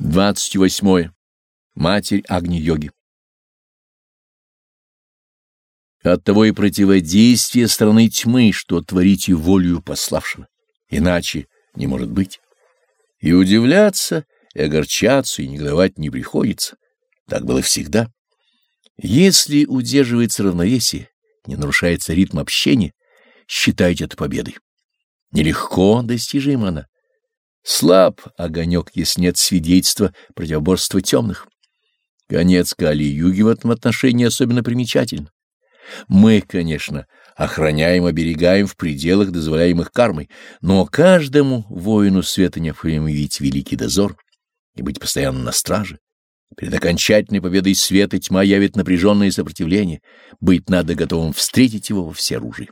28. Матерь Агни-йоги Оттого и противодействие страны тьмы, что творите волею пославшего. Иначе не может быть. И удивляться, и огорчаться, и негодовать не приходится. Так было всегда. Если удерживается равновесие, не нарушается ритм общения, считайте это победой. Нелегко достижима она. Слаб огонек, если нет свидетельства противоборства темных. Конец Кали-юги в этом отношении особенно примечателен. Мы, конечно, охраняем, оберегаем в пределах, дозволяемых кармой, но каждому воину света необходимо видеть великий дозор и быть постоянно на страже. Перед окончательной победой света тьма явит напряженное сопротивление, быть надо готовым встретить его во всеоружии.